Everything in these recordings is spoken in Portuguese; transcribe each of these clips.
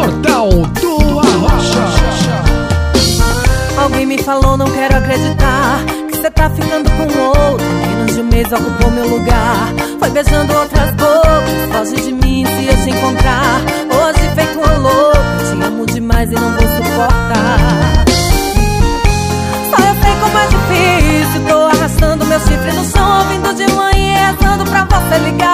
Portal do Arrocha. Alguém me falou, não quero acreditar. Que você tá ficando com outro. Menos de um mês ocupou meu lugar. Foi beijando outras bocas. Foge de mim se eu te encontrar. Hoje feito um louco. Te amo demais e não vou suportar. Só eu sei como é difícil. Tô arrastando meu chifre no chão. Vindo de manhã e rezando pra você ligar.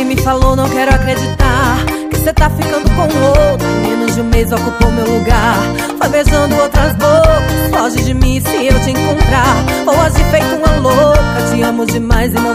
Alguém me falou, não quero acreditar Que cê tá ficando com outro. Menos de um mês ocupou meu lugar. Foi beijando outras bocas. Foge de mim se eu te encontrar. Ou age feito uma louca. Te amo demais e não